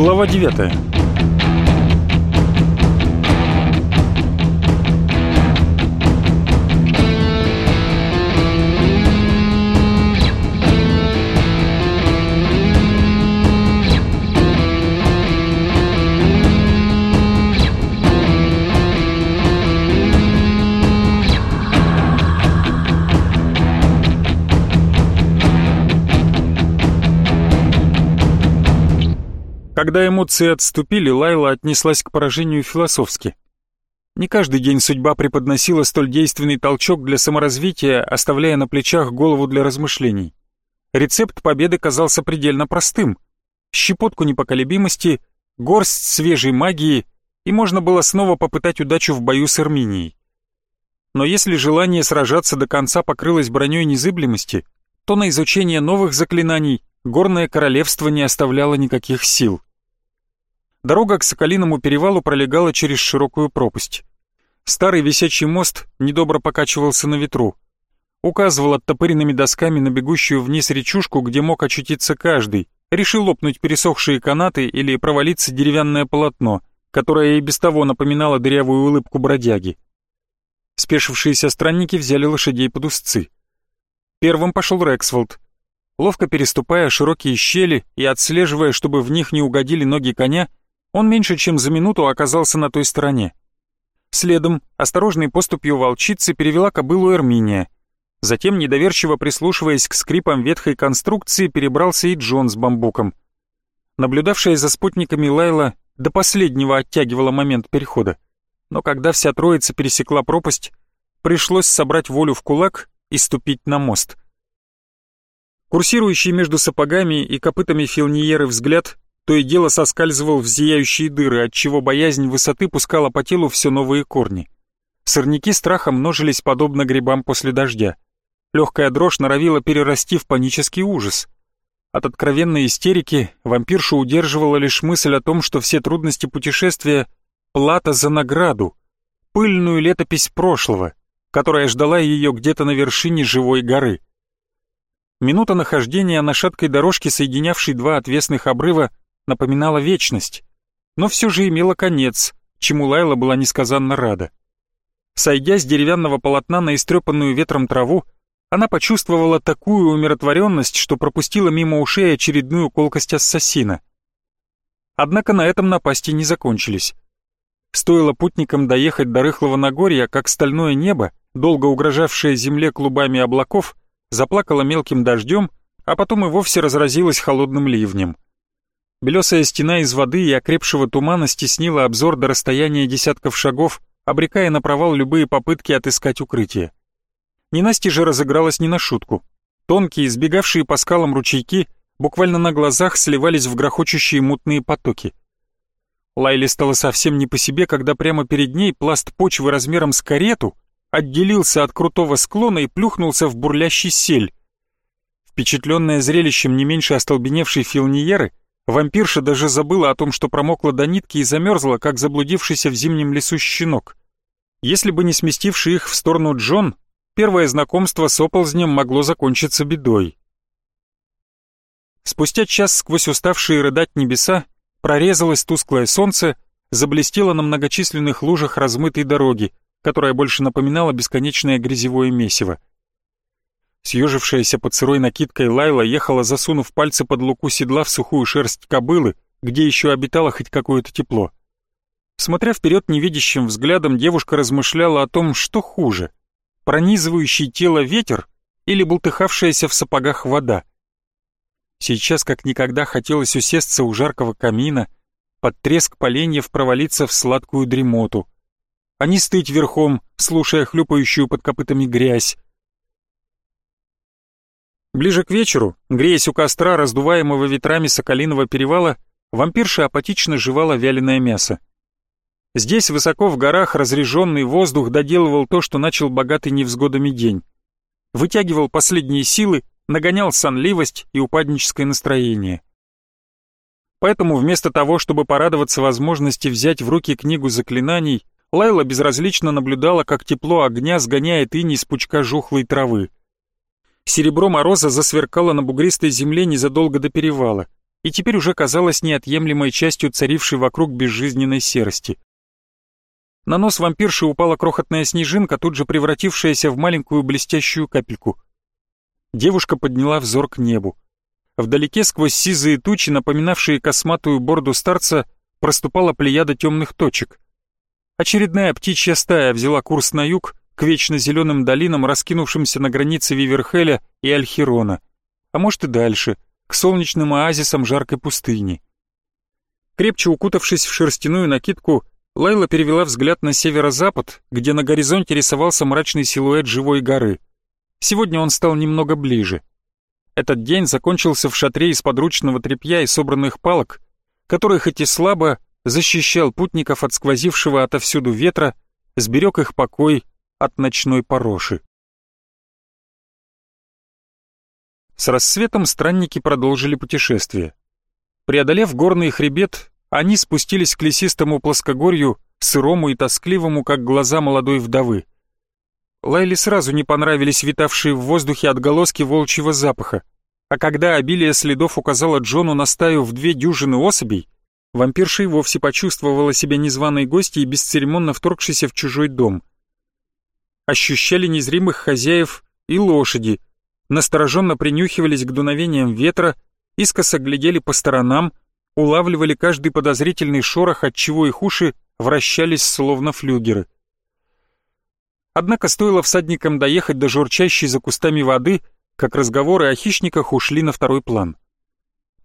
Глава 9 Когда эмоции отступили, Лайла отнеслась к поражению философски. Не каждый день судьба преподносила столь действенный толчок для саморазвития, оставляя на плечах голову для размышлений. Рецепт победы казался предельно простым. Щепотку непоколебимости, горсть свежей магии, и можно было снова попытать удачу в бою с Арминией. Но если желание сражаться до конца покрылось броней незыблемости, то на изучение новых заклинаний горное королевство не оставляло никаких сил. Дорога к Соколиному перевалу пролегала через широкую пропасть. Старый висячий мост недобро покачивался на ветру. Указывал оттопыренными досками на бегущую вниз речушку, где мог очутиться каждый, решил лопнуть пересохшие канаты или провалиться деревянное полотно, которое и без того напоминало дырявую улыбку бродяги. Спешившиеся странники взяли лошадей под узцы. Первым пошел Рексфолд. Ловко переступая широкие щели и отслеживая, чтобы в них не угодили ноги коня, он меньше чем за минуту оказался на той стороне. Следом, осторожной поступью волчицы, перевела кобылу Эрминия. Затем, недоверчиво прислушиваясь к скрипам ветхой конструкции, перебрался и Джон с бамбуком. Наблюдавшая за спутниками Лайла до последнего оттягивала момент перехода. Но когда вся троица пересекла пропасть, пришлось собрать волю в кулак и ступить на мост. Курсирующий между сапогами и копытами филниеры взгляд то и дело соскальзывал в зияющие дыры, отчего боязнь высоты пускала по телу все новые корни. Сорняки страха множились подобно грибам после дождя. Легкая дрожь норовила перерасти в панический ужас. От откровенной истерики вампиршу удерживала лишь мысль о том, что все трудности путешествия — плата за награду, пыльную летопись прошлого, которая ждала ее где-то на вершине живой горы. Минута нахождения на шаткой дорожке, соединявшей два отвесных обрыва, напоминала вечность, но все же имела конец, чему Лайла была несказанно рада. Сойдя с деревянного полотна на истрепанную ветром траву, она почувствовала такую умиротворенность, что пропустила мимо ушей очередную колкость ассасина. Однако на этом напасти не закончились. Стоило путникам доехать до рыхлого Нагорья, как стальное небо, долго угрожавшее земле клубами облаков, заплакало мелким дождем, а потом и вовсе разразилось холодным ливнем. Белесая стена из воды и окрепшего тумана стеснила обзор до расстояния десятков шагов, обрекая на провал любые попытки отыскать укрытие. Ненасти же разыгралась не на шутку. Тонкие, сбегавшие по скалам ручейки, буквально на глазах сливались в грохочущие мутные потоки. Лайле стало совсем не по себе, когда прямо перед ней пласт почвы размером с карету отделился от крутого склона и плюхнулся в бурлящий сель. Впечатленная зрелищем не меньше остолбеневшей филниеры, Вампирша даже забыла о том, что промокла до нитки и замерзла, как заблудившийся в зимнем лесу щенок. Если бы не сместивший их в сторону Джон, первое знакомство с оползнем могло закончиться бедой. Спустя час сквозь уставшие рыдать небеса прорезалось тусклое солнце, заблестело на многочисленных лужах размытой дороги, которая больше напоминала бесконечное грязевое месиво. Съежившаяся под сырой накидкой Лайла ехала, засунув пальцы под луку седла в сухую шерсть кобылы, где еще обитало хоть какое-то тепло. Смотря вперед невидящим взглядом, девушка размышляла о том, что хуже — пронизывающий тело ветер или бултыхавшаяся в сапогах вода. Сейчас как никогда хотелось усесться у жаркого камина, под треск поленьев провалиться в сладкую дремоту, а не стыть верхом, слушая хлюпающую под копытами грязь, Ближе к вечеру, греясь у костра, раздуваемого ветрами Соколиного перевала, вампирша апатично жевала вяленое мясо. Здесь, высоко в горах, разреженный воздух доделывал то, что начал богатый невзгодами день. Вытягивал последние силы, нагонял сонливость и упадническое настроение. Поэтому вместо того, чтобы порадоваться возможности взять в руки книгу заклинаний, Лайла безразлично наблюдала, как тепло огня сгоняет иней с пучка жухлой травы. Серебро мороза засверкало на бугристой земле незадолго до перевала. и теперь уже казалась неотъемлемой частью царившей вокруг безжизненной серости. На нос вампирши упала крохотная снежинка, тут же превратившаяся в маленькую блестящую капельку. Девушка подняла взор к небу. Вдалеке сквозь сизые тучи, напоминавшие косматую борду старца, проступала плеяда темных точек. Очередная птичья стая взяла курс на юг, к вечно зеленым долинам, раскинувшимся на границе Виверхеля и Альхирона, а может и дальше, к солнечным оазисам жаркой пустыни. Крепче укутавшись в шерстяную накидку, Лайла перевела взгляд на северо-запад, где на горизонте рисовался мрачный силуэт живой горы. Сегодня он стал немного ближе. Этот день закончился в шатре из подручного тряпья и собранных палок, который хоть и слабо защищал путников от сквозившего отовсюду ветра, сберег их покой от ночной пороши. С рассветом странники продолжили путешествие. Преодолев горный хребет, они спустились к лесистому плоскогорью, сырому и тоскливому, как глаза молодой вдовы. Лайле сразу не понравились витавшие в воздухе отголоски волчьего запаха, а когда обилие следов указало Джону на стаю в две дюжины особей, вампирша и вовсе почувствовала себя незваной гостьей, бесцеремонно вторгшейся в чужой дом ощущали незримых хозяев и лошади, настороженно принюхивались к дуновениям ветра, искоса глядели по сторонам, улавливали каждый подозрительный шорох, отчего их уши вращались словно флюгеры. Однако стоило всадникам доехать до журчащей за кустами воды, как разговоры о хищниках ушли на второй план.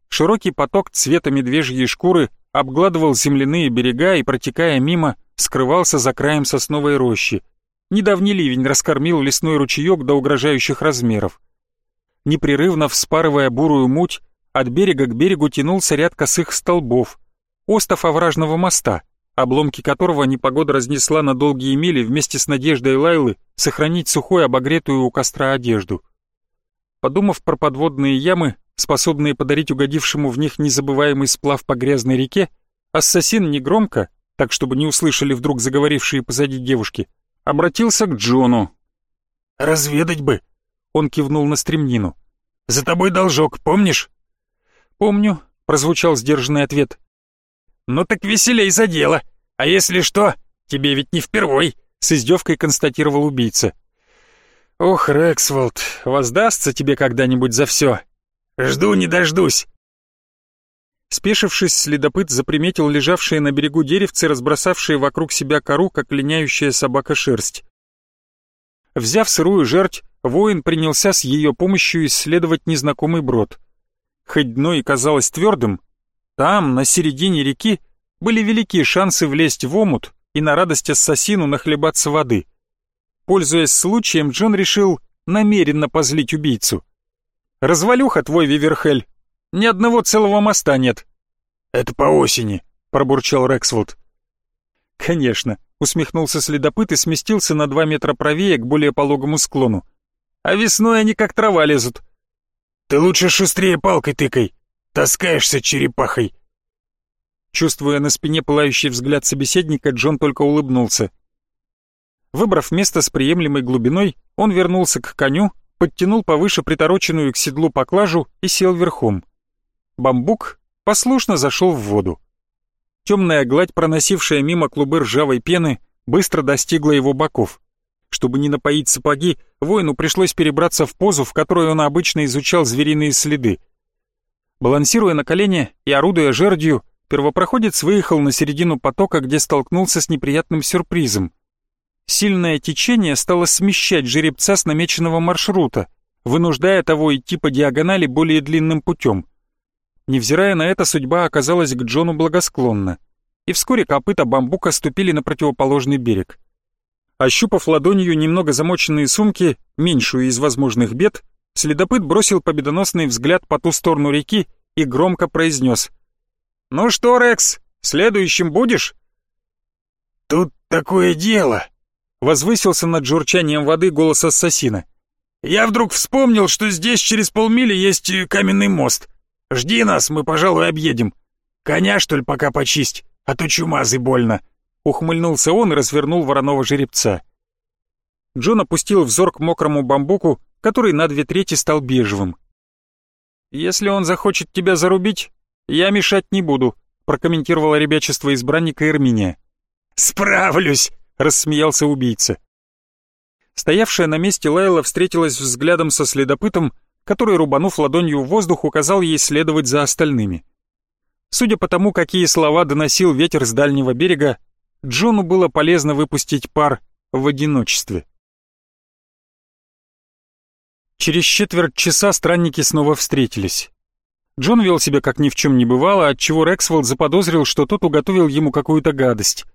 Широкий поток цвета медвежьей шкуры обгладывал земляные берега и, протекая мимо, скрывался за краем сосновой рощи — Недавний ливень раскормил лесной ручеек до угрожающих размеров. Непрерывно вспарывая бурую муть, от берега к берегу тянулся ряд косых столбов, остов овражного моста, обломки которого непогода разнесла на долгие мили вместе с надеждой Лайлы сохранить сухой обогретую у костра одежду. Подумав про подводные ямы, способные подарить угодившему в них незабываемый сплав по грязной реке, ассасин негромко, так чтобы не услышали вдруг заговорившие позади девушки, обратился к Джону. «Разведать бы!» — он кивнул на стремнину. «За тобой должок, помнишь?» «Помню», — прозвучал сдержанный ответ. «Ну так веселей за дело. А если что, тебе ведь не впервой», — с издевкой констатировал убийца. «Ох, Рексволд, воздастся тебе когда-нибудь за все. Жду не дождусь». Спешившись, следопыт заприметил лежавшие на берегу деревцы, разбросавшие вокруг себя кору, как линяющая собака шерсть. Взяв сырую жерть, воин принялся с ее помощью исследовать незнакомый брод. Хоть дно и казалось твердым, там, на середине реки, были великие шансы влезть в омут и на радость ассасину нахлебаться воды. Пользуясь случаем, Джон решил намеренно позлить убийцу. «Развалюха твой, Виверхель, ни одного целого моста нет». «Это по осени», — пробурчал Рексвуд. «Конечно», — усмехнулся следопыт и сместился на два метра правее к более пологому склону. «А весной они как трава лезут». «Ты лучше шустрее палкой тыкай, таскаешься черепахой». Чувствуя на спине пылающий взгляд собеседника, Джон только улыбнулся. Выбрав место с приемлемой глубиной, он вернулся к коню, подтянул повыше притороченную к седлу поклажу и сел верхом. Бамбук послушно зашел в воду. Темная гладь, проносившая мимо клубы ржавой пены, быстро достигла его боков. Чтобы не напоить сапоги, воину пришлось перебраться в позу, в которой он обычно изучал звериные следы. Балансируя на колене и орудуя жердью, первопроходец выехал на середину потока, где столкнулся с неприятным сюрпризом. Сильное течение стало смещать жеребца с намеченного маршрута, вынуждая того идти по диагонали более длинным путем. Невзирая на это, судьба оказалась к Джону благосклонна, и вскоре копыта бамбука ступили на противоположный берег. Ощупав ладонью немного замоченные сумки, меньшую из возможных бед, следопыт бросил победоносный взгляд по ту сторону реки и громко произнес. «Ну что, Рекс, следующим будешь?» «Тут такое дело!» — возвысился над журчанием воды голос ассасина. «Я вдруг вспомнил, что здесь через полмили есть каменный мост. Жди нас, мы, пожалуй, объедем. Коня, что ли, пока почисть, а то чумазый больно». Ухмыльнулся он и развернул вороного жеребца. Джон опустил взор к мокрому бамбуку, который на две трети стал бежевым. «Если он захочет тебя зарубить, «Я мешать не буду», — прокомментировала ребячество избранника Эрминия. «Справлюсь!» — рассмеялся убийца. Стоявшая на месте Лайла встретилась взглядом со следопытом, который, рубанув ладонью в воздух, указал ей следовать за остальными. Судя по тому, какие слова доносил ветер с дальнего берега, Джону было полезно выпустить пар в одиночестве. Через четверть часа странники снова встретились. Джон вел себя как ни в чем не бывало, отчего Рексволд заподозрил, что тот уготовил ему какую-то гадость.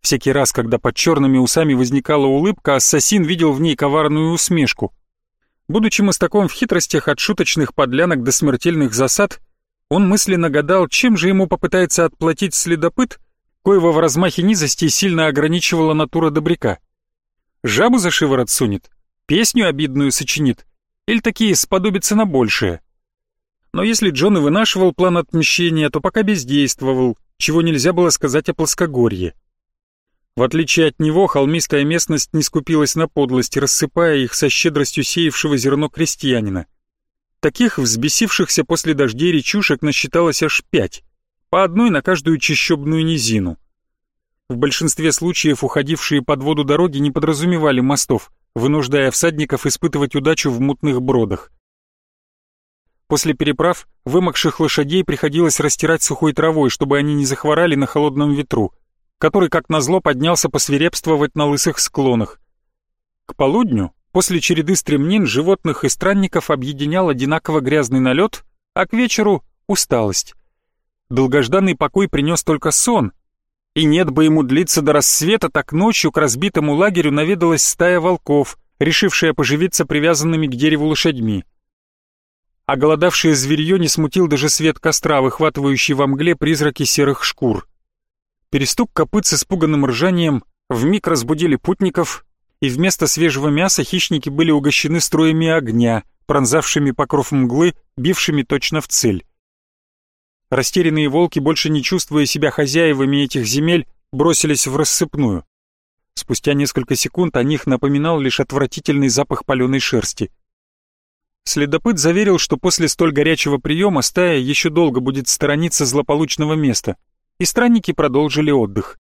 Всякий раз, когда под черными усами возникала улыбка, ассасин видел в ней коварную усмешку. Будучи мастаком в хитростях от шуточных подлянок до смертельных засад, он мысленно гадал, чем же ему попытается отплатить следопыт, коего в размахе низости сильно ограничивала натура добряка. Жабу за шиворот сунет, песню обидную сочинит, или такие сподобится на большее. Но если Джон и вынашивал план отмщения, то пока бездействовал, чего нельзя было сказать о плоскогорье. В отличие от него, холмистая местность не скупилась на подлость, рассыпая их со щедростью сеявшего зерно крестьянина. Таких взбесившихся после дождей речушек насчиталось аж пять, по одной на каждую чащобную низину. В большинстве случаев уходившие под воду дороги не подразумевали мостов, вынуждая всадников испытывать удачу в мутных бродах. После переправ вымокших лошадей приходилось растирать сухой травой, чтобы они не захворали на холодном ветру – который, как назло, поднялся посвирепствовать на лысых склонах. К полудню, после череды стремнин, животных и странников объединял одинаково грязный налет, а к вечеру — усталость. Долгожданный покой принес только сон, и нет бы ему длиться до рассвета, так ночью к разбитому лагерю наведалась стая волков, решившая поживиться привязанными к дереву лошадьми. А голодавшее зверье не смутил даже свет костра, выхватывающий во мгле призраки серых шкур. Перестук копыт с испуганным ржанием вмиг разбудили путников, и вместо свежего мяса хищники были угощены струями огня, пронзавшими покров мглы, бившими точно в цель. Растерянные волки, больше не чувствуя себя хозяевами этих земель, бросились в рассыпную. Спустя несколько секунд о них напоминал лишь отвратительный запах паленой шерсти. Следопыт заверил, что после столь горячего приема стая еще долго будет сторониться злополучного места — и странники продолжили отдых.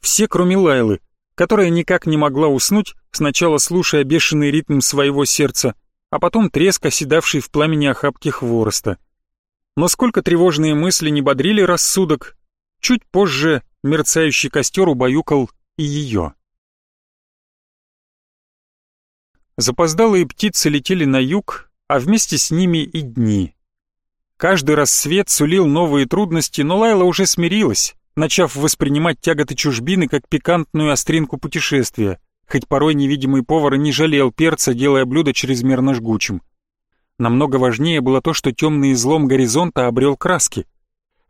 Все, кроме Лайлы, которая никак не могла уснуть, сначала слушая бешеный ритм своего сердца, а потом треск, оседавший в пламени охапки хвороста. Но сколько тревожные мысли не бодрили рассудок, чуть позже мерцающий костер убаюкал и ее. Запоздалые птицы летели на юг, а вместе с ними и дни. Каждый рассвет сулил новые трудности, но Лайла уже смирилась, начав воспринимать тяготы чужбины как пикантную остринку путешествия, хоть порой невидимый повар не жалел перца, делая блюдо чрезмерно жгучим. Намного важнее было то, что темный излом горизонта обрел краски.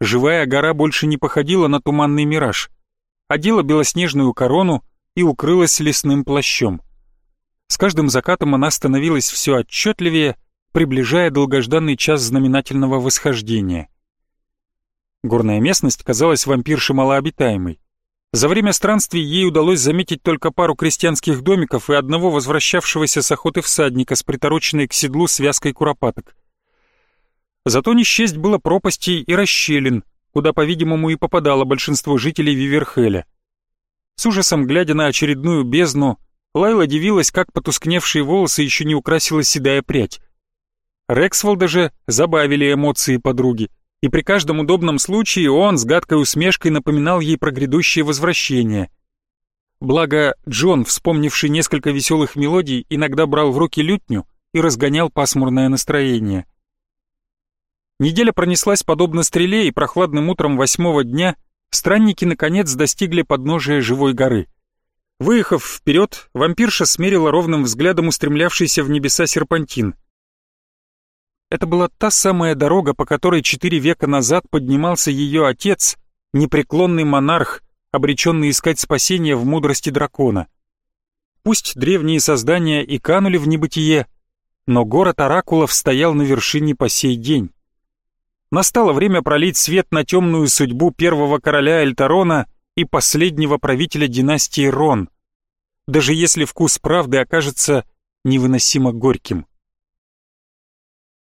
Живая гора больше не походила на туманный мираж, одела белоснежную корону и укрылась лесным плащом. С каждым закатом она становилась все отчетливее, приближая долгожданный час знаменательного восхождения. Горная местность казалась вампирше малообитаемой. За время странствий ей удалось заметить только пару крестьянских домиков и одного возвращавшегося с охоты всадника с притороченной к седлу связкой куропаток. Зато не было пропастей и расщелин, куда, по-видимому, и попадало большинство жителей Виверхеля. С ужасом глядя на очередную бездну, Лайла дивилась, как потускневшие волосы еще не украсила седая прядь. Рексволда же забавили эмоции подруги, и при каждом удобном случае он с гадкой усмешкой напоминал ей про грядущее возвращение. Благо, Джон, вспомнивший несколько веселых мелодий, иногда брал в руки лютню и разгонял пасмурное настроение. Неделя пронеслась подобно стреле, и прохладным утром восьмого дня странники наконец достигли подножия живой горы. Выехав вперед, вампирша смерила ровным взглядом устремлявшийся в небеса серпантин. Это была та самая дорога, по которой четыре века назад поднимался ее отец, непреклонный монарх, обреченный искать спасения в мудрости дракона. Пусть древние создания и канули в небытие, но город Оракулов стоял на вершине по сей день. Настало время пролить свет на темную судьбу первого короля Эльтарона и последнего правителя династии Рон, даже если вкус правды окажется невыносимо горьким.